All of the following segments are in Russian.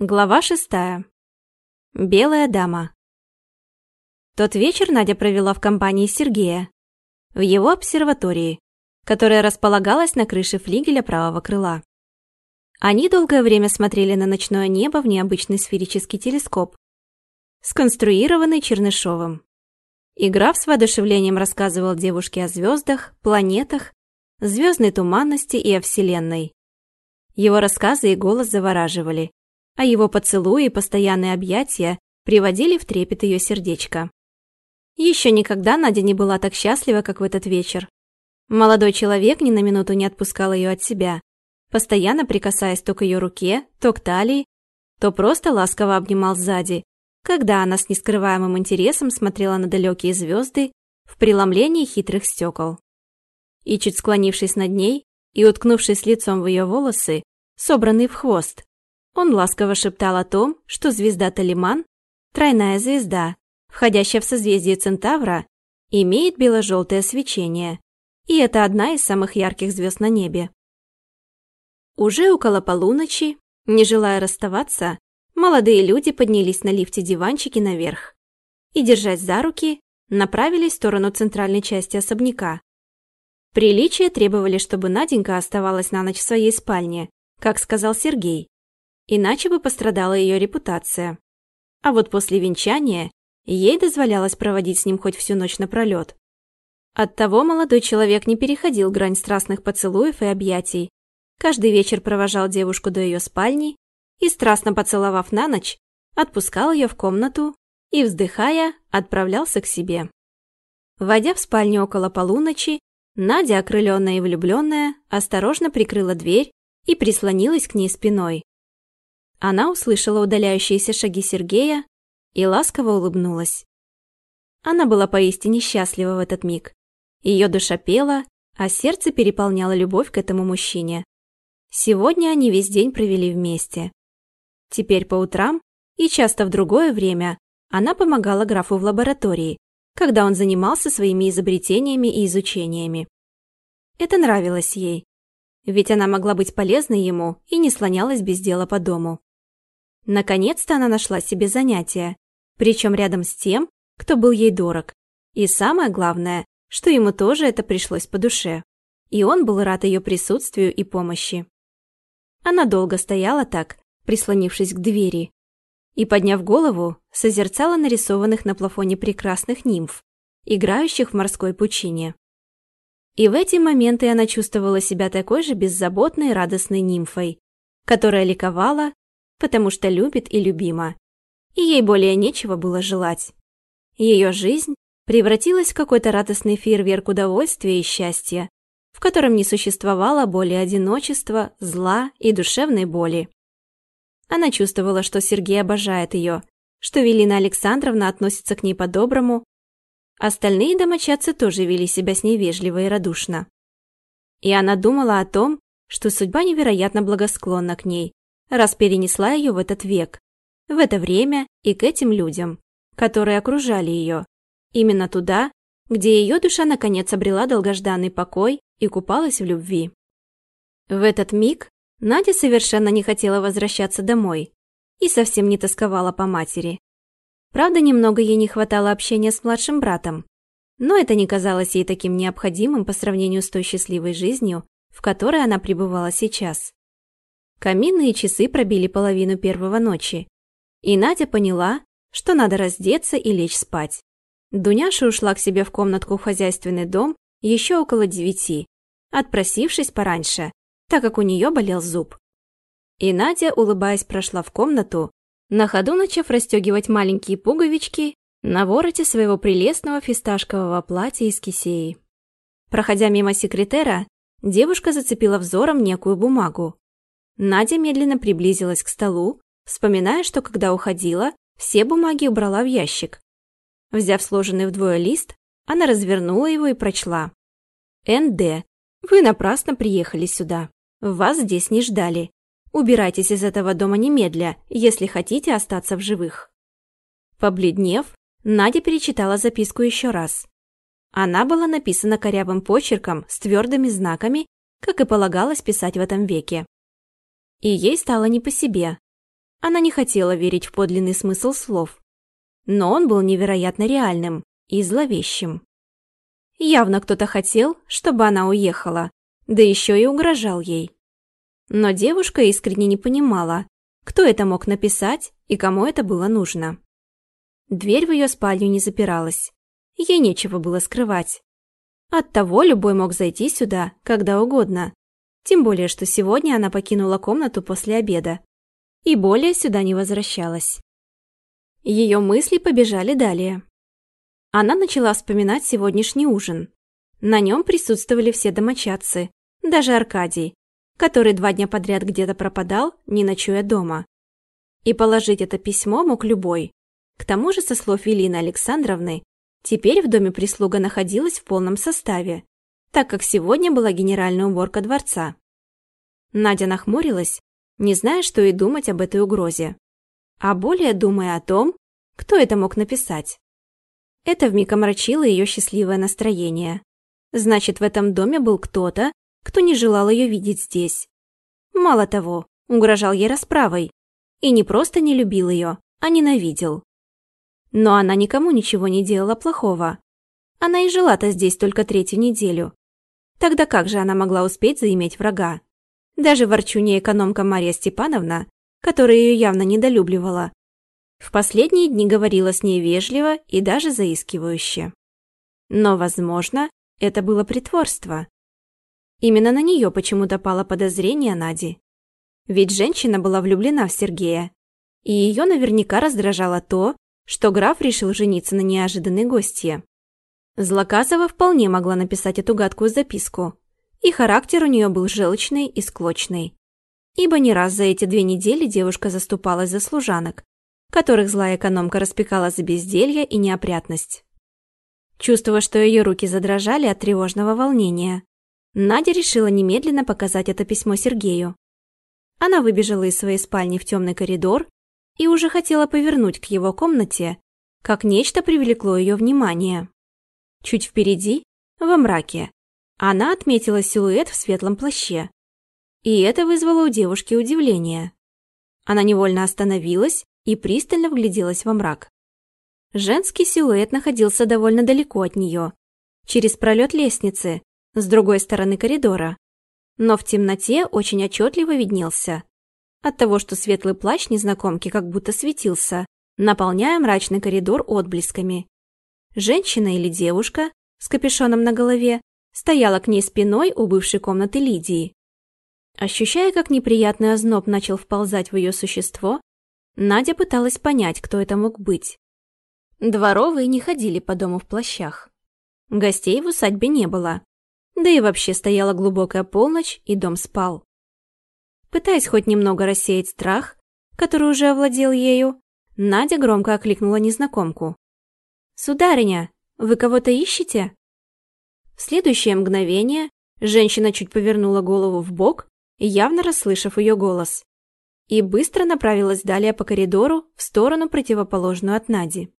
Глава шестая. Белая дама. Тот вечер Надя провела в компании Сергея, в его обсерватории, которая располагалась на крыше флигеля правого крыла. Они долгое время смотрели на ночное небо в необычный сферический телескоп, сконструированный Чернышовым. И граф с воодушевлением рассказывал девушке о звездах, планетах, звездной туманности и о Вселенной. Его рассказы и голос завораживали, а его поцелуи и постоянные объятия приводили в трепет ее сердечко. Еще никогда Надя не была так счастлива, как в этот вечер. Молодой человек ни на минуту не отпускал ее от себя, постоянно прикасаясь то к ее руке, то к талии, то просто ласково обнимал сзади, когда она с нескрываемым интересом смотрела на далекие звезды в преломлении хитрых стекол. И чуть склонившись над ней и уткнувшись лицом в ее волосы, собранные в хвост, он ласково шептал о том, что звезда Талиман, тройная звезда, входящая в созвездие Центавра, имеет бело-желтое свечение, и это одна из самых ярких звезд на небе. Уже около полуночи, не желая расставаться, молодые люди поднялись на лифте диванчики наверх и, держась за руки, направились в сторону центральной части особняка. Приличия требовали, чтобы Наденька оставалась на ночь в своей спальне, как сказал Сергей, иначе бы пострадала ее репутация. А вот после венчания ей дозволялось проводить с ним хоть всю ночь напролет. Оттого молодой человек не переходил грань страстных поцелуев и объятий. Каждый вечер провожал девушку до ее спальни и, страстно поцеловав на ночь, отпускал ее в комнату и, вздыхая, отправлялся к себе. Войдя в спальню около полуночи, Надя, окрыленная и влюбленная, осторожно прикрыла дверь и прислонилась к ней спиной. Она услышала удаляющиеся шаги Сергея и ласково улыбнулась. Она была поистине счастлива в этот миг. Ее душа пела, а сердце переполняло любовь к этому мужчине. Сегодня они весь день провели вместе. Теперь по утрам и часто в другое время она помогала графу в лаборатории, когда он занимался своими изобретениями и изучениями. Это нравилось ей, ведь она могла быть полезной ему и не слонялась без дела по дому. Наконец-то она нашла себе занятие, причем рядом с тем, кто был ей дорог. И самое главное, что ему тоже это пришлось по душе. И он был рад ее присутствию и помощи. Она долго стояла так, прислонившись к двери, и, подняв голову, созерцала нарисованных на плафоне прекрасных нимф, играющих в морской пучине. И в эти моменты она чувствовала себя такой же беззаботной радостной нимфой, которая ликовала потому что любит и любима. И ей более нечего было желать. Ее жизнь превратилась в какой-то радостный фейерверк удовольствия и счастья, в котором не существовало боли одиночества, зла и душевной боли. Она чувствовала, что Сергей обожает ее, что Велина Александровна относится к ней по-доброму, остальные домочадцы тоже вели себя с ней вежливо и радушно. И она думала о том, что судьба невероятно благосклонна к ней, раз перенесла ее в этот век, в это время и к этим людям, которые окружали ее, именно туда, где ее душа наконец обрела долгожданный покой и купалась в любви. В этот миг Надя совершенно не хотела возвращаться домой и совсем не тосковала по матери. Правда, немного ей не хватало общения с младшим братом, но это не казалось ей таким необходимым по сравнению с той счастливой жизнью, в которой она пребывала сейчас. Каминные часы пробили половину первого ночи, и Надя поняла, что надо раздеться и лечь спать. Дуняша ушла к себе в комнатку в хозяйственный дом еще около девяти, отпросившись пораньше, так как у нее болел зуб. И Надя, улыбаясь, прошла в комнату, на ходу начав расстегивать маленькие пуговички на вороте своего прелестного фисташкового платья из кисеи. Проходя мимо секретера, девушка зацепила взором некую бумагу, Надя медленно приблизилась к столу, вспоминая, что когда уходила, все бумаги убрала в ящик. Взяв сложенный вдвое лист, она развернула его и прочла. «НД, вы напрасно приехали сюда. Вас здесь не ждали. Убирайтесь из этого дома немедля, если хотите остаться в живых». Побледнев, Надя перечитала записку еще раз. Она была написана корявым почерком с твердыми знаками, как и полагалось писать в этом веке. И ей стало не по себе. Она не хотела верить в подлинный смысл слов. Но он был невероятно реальным и зловещим. Явно кто-то хотел, чтобы она уехала, да еще и угрожал ей. Но девушка искренне не понимала, кто это мог написать и кому это было нужно. Дверь в ее спальню не запиралась. Ей нечего было скрывать. Оттого любой мог зайти сюда, когда угодно. Тем более, что сегодня она покинула комнату после обеда. И более сюда не возвращалась. Ее мысли побежали далее. Она начала вспоминать сегодняшний ужин. На нем присутствовали все домочадцы, даже Аркадий, который два дня подряд где-то пропадал, не ночуя дома. И положить это письмо мог любой. К тому же, со слов Велины Александровны, теперь в доме прислуга находилась в полном составе, так как сегодня была генеральная уборка дворца. Надя нахмурилась, не зная, что и думать об этой угрозе, а более думая о том, кто это мог написать. Это вмиг омрачило ее счастливое настроение. Значит, в этом доме был кто-то, кто не желал ее видеть здесь. Мало того, угрожал ей расправой. И не просто не любил ее, а ненавидел. Но она никому ничего не делала плохого. Она и жила-то здесь только третью неделю. Тогда как же она могла успеть заиметь врага? Даже ворчунья-экономка Мария Степановна, которая ее явно недолюбливала, в последние дни говорила с ней вежливо и даже заискивающе. Но, возможно, это было притворство. Именно на нее почему-то пало подозрение Нади. Ведь женщина была влюблена в Сергея, и ее наверняка раздражало то, что граф решил жениться на неожиданной гостье. Злоказова вполне могла написать эту гадкую записку, и характер у нее был желчный и склочный. Ибо не раз за эти две недели девушка заступалась за служанок, которых злая экономка распекала за безделье и неопрятность. Чувствуя, что ее руки задрожали от тревожного волнения, Надя решила немедленно показать это письмо Сергею. Она выбежала из своей спальни в темный коридор и уже хотела повернуть к его комнате, как нечто привлекло ее внимание. Чуть впереди, во мраке, она отметила силуэт в светлом плаще. И это вызвало у девушки удивление. Она невольно остановилась и пристально вгляделась во мрак. Женский силуэт находился довольно далеко от нее, через пролет лестницы, с другой стороны коридора. Но в темноте очень отчетливо виднелся. От того, что светлый плащ незнакомки как будто светился, наполняя мрачный коридор отблесками. Женщина или девушка с капюшоном на голове стояла к ней спиной у бывшей комнаты Лидии. Ощущая, как неприятный озноб начал вползать в ее существо, Надя пыталась понять, кто это мог быть. Дворовые не ходили по дому в плащах. Гостей в усадьбе не было. Да и вообще стояла глубокая полночь, и дом спал. Пытаясь хоть немного рассеять страх, который уже овладел ею, Надя громко окликнула незнакомку. «Сударыня, вы кого-то ищете?» В следующее мгновение женщина чуть повернула голову в бок, явно расслышав ее голос, и быстро направилась далее по коридору в сторону, противоположную от Нади.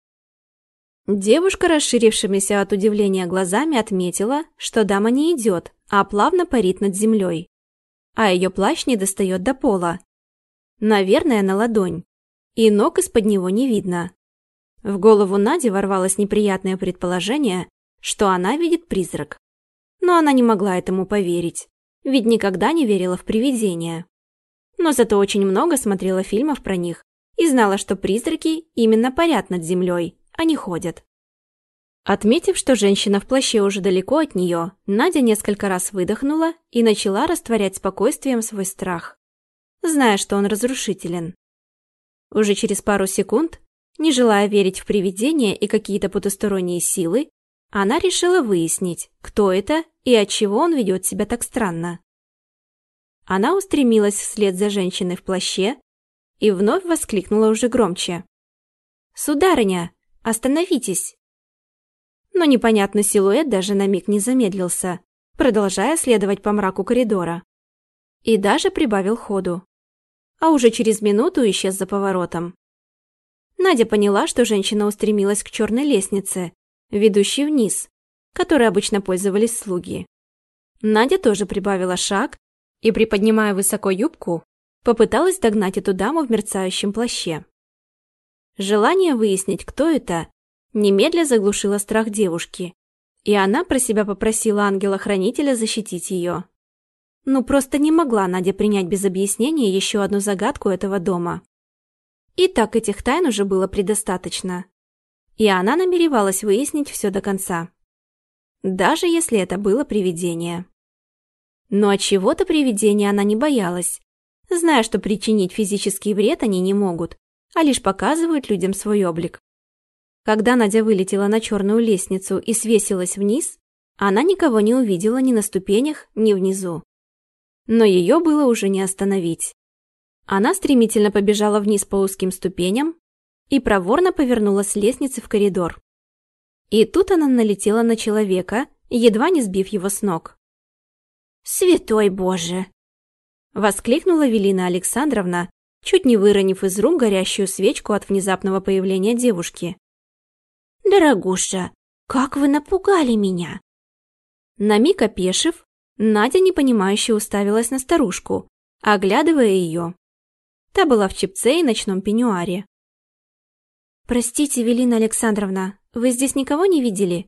Девушка, расширившимися от удивления глазами, отметила, что дама не идет, а плавно парит над землей. А ее плащ не достает до пола. Наверное, на ладонь. И ног из-под него не видно. В голову Нади ворвалось неприятное предположение, что она видит призрак. Но она не могла этому поверить, ведь никогда не верила в привидения. Но зато очень много смотрела фильмов про них и знала, что призраки именно парят над землей, они ходят. Отметив, что женщина в плаще уже далеко от нее, Надя несколько раз выдохнула и начала растворять спокойствием свой страх, зная, что он разрушителен. Уже через пару секунд, не желая верить в привидения и какие-то потусторонние силы, она решила выяснить, кто это и от чего он ведет себя так странно. Она устремилась вслед за женщиной в плаще и вновь воскликнула уже громче. «Сударыня, Остановитесь!» Но непонятный силуэт даже на миг не замедлился, продолжая следовать по мраку коридора. И даже прибавил ходу. А уже через минуту исчез за поворотом. Надя поняла, что женщина устремилась к черной лестнице, ведущей вниз, которой обычно пользовались слуги. Надя тоже прибавила шаг и, приподнимая высоко юбку, попыталась догнать эту даму в мерцающем плаще. Желание выяснить, кто это, немедля заглушило страх девушки, и она про себя попросила ангела-хранителя защитить ее. Ну, просто не могла Надя принять без объяснения еще одну загадку этого дома. И так этих тайн уже было предостаточно. И она намеревалась выяснить все до конца. Даже если это было привидение. Но от чего-то привидения она не боялась, зная, что причинить физический вред они не могут, а лишь показывают людям свой облик. Когда Надя вылетела на черную лестницу и свесилась вниз, она никого не увидела ни на ступенях, ни внизу. Но ее было уже не остановить. Она стремительно побежала вниз по узким ступеням и проворно повернула с лестницы в коридор. И тут она налетела на человека, едва не сбив его с ног. «Святой Боже!» Воскликнула Велина Александровна, чуть не выронив из рук горящую свечку от внезапного появления девушки. «Дорогуша, как вы напугали меня!» На миг опешив, Надя непонимающе уставилась на старушку, оглядывая ее. Та была в чепце и ночном пеньюаре. «Простите, Велина Александровна, вы здесь никого не видели?»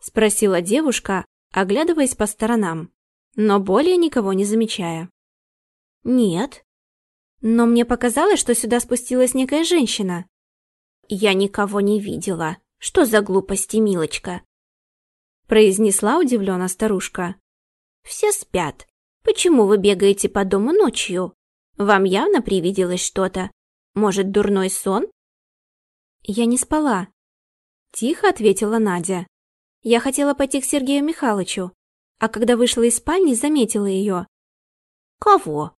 Спросила девушка, оглядываясь по сторонам, но более никого не замечая. «Нет. Но мне показалось, что сюда спустилась некая женщина». «Я никого не видела. Что за глупости, милочка?» Произнесла удивленно старушка. «Все спят. Почему вы бегаете по дому ночью? Вам явно привиделось что-то. Может, дурной сон?» «Я не спала», — тихо ответила Надя. «Я хотела пойти к Сергею Михайловичу, а когда вышла из спальни, заметила ее». «Кого?»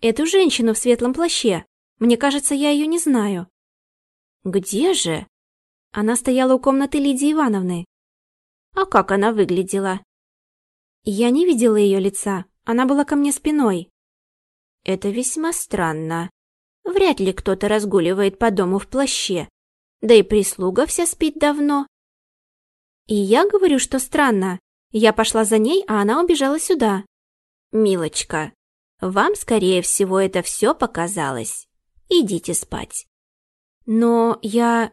«Эту женщину в светлом плаще. Мне кажется, я ее не знаю». «Где же?» Она стояла у комнаты Лидии Ивановны. «А как она выглядела?» Я не видела ее лица. Она была ко мне спиной. «Это весьма странно. Вряд ли кто-то разгуливает по дому в плаще. Да и прислуга вся спит давно». И я говорю, что странно. Я пошла за ней, а она убежала сюда. «Милочка, вам, скорее всего, это все показалось. Идите спать». «Но я...»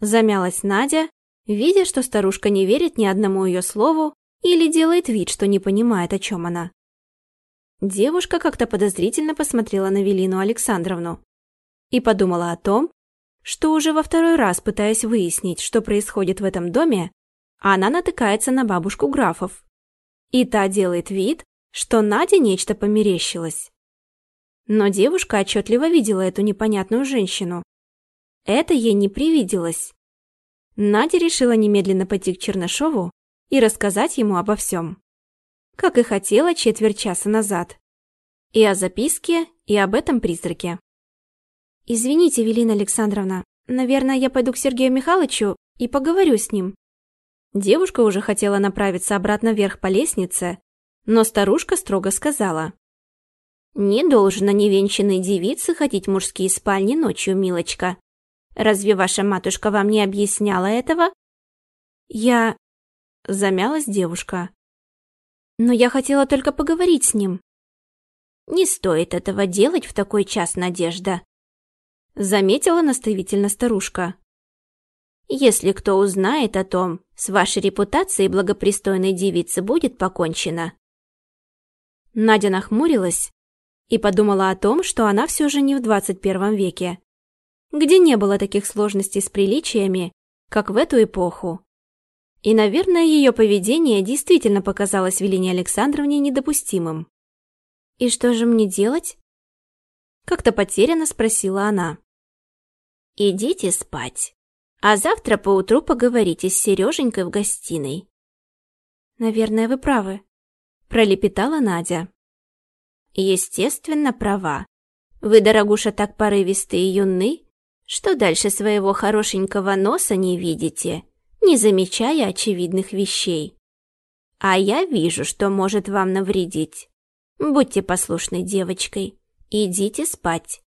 Замялась Надя, видя, что старушка не верит ни одному ее слову или делает вид, что не понимает, о чем она. Девушка как-то подозрительно посмотрела на Велину Александровну и подумала о том, что уже во второй раз, пытаясь выяснить, что происходит в этом доме, она натыкается на бабушку графов. И та делает вид, что Наде нечто померещилось. Но девушка отчетливо видела эту непонятную женщину. Это ей не привиделось. Надя решила немедленно пойти к Чернышову и рассказать ему обо всем. Как и хотела четверть часа назад. И о записке, и об этом призраке. «Извините, Велина Александровна, наверное, я пойду к Сергею Михайловичу и поговорю с ним». Девушка уже хотела направиться обратно вверх по лестнице, но старушка строго сказала. «Не должна невенчанной девице ходить в мужские спальни ночью, милочка. Разве ваша матушка вам не объясняла этого?» «Я...» — замялась девушка. «Но я хотела только поговорить с ним». «Не стоит этого делать в такой час, Надежда», — заметила наставительно старушка. «Если кто узнает о том, с вашей репутацией благопристойной девицы будет покончено». Надя нахмурилась и подумала о том, что она все же не в 21 веке, где не было таких сложностей с приличиями, как в эту эпоху. И, наверное, ее поведение действительно показалось Велине Александровне недопустимым. «И что же мне делать?» Как-то потерянно спросила она. «Идите спать, а завтра поутру поговорите с Сереженькой в гостиной». «Наверное, вы правы», – пролепетала Надя. «Естественно, права. Вы, дорогуша, так порывисты и юны, что дальше своего хорошенького носа не видите, не замечая очевидных вещей. А я вижу, что может вам навредить. Будьте послушной девочкой. Идите спать.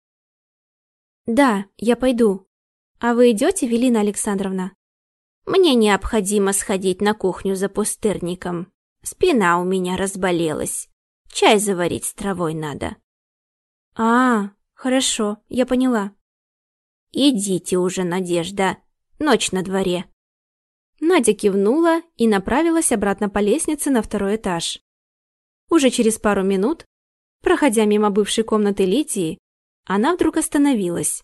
Да, я пойду. А вы идете, Велина Александровна? Мне необходимо сходить на кухню за пустырником. Спина у меня разболелась. Чай заварить с травой надо. А, хорошо, я поняла. Идите уже, Надежда. Ночь на дворе. Надя кивнула и направилась обратно по лестнице на второй этаж. Уже через пару минут, проходя мимо бывшей комнаты Литии, она вдруг остановилась,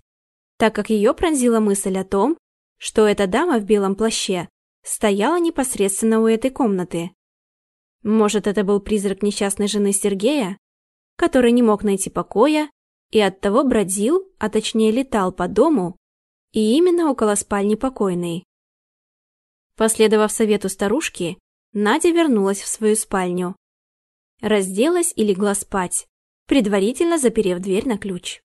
так как ее пронзила мысль о том, что эта дама в белом плаще стояла непосредственно у этой комнаты. Может, это был призрак несчастной жены Сергея, который не мог найти покоя и оттого бродил, а точнее летал по дому и именно около спальни покойной. Последовав совету старушки, Надя вернулась в свою спальню. Разделась и легла спать, предварительно заперев дверь на ключ.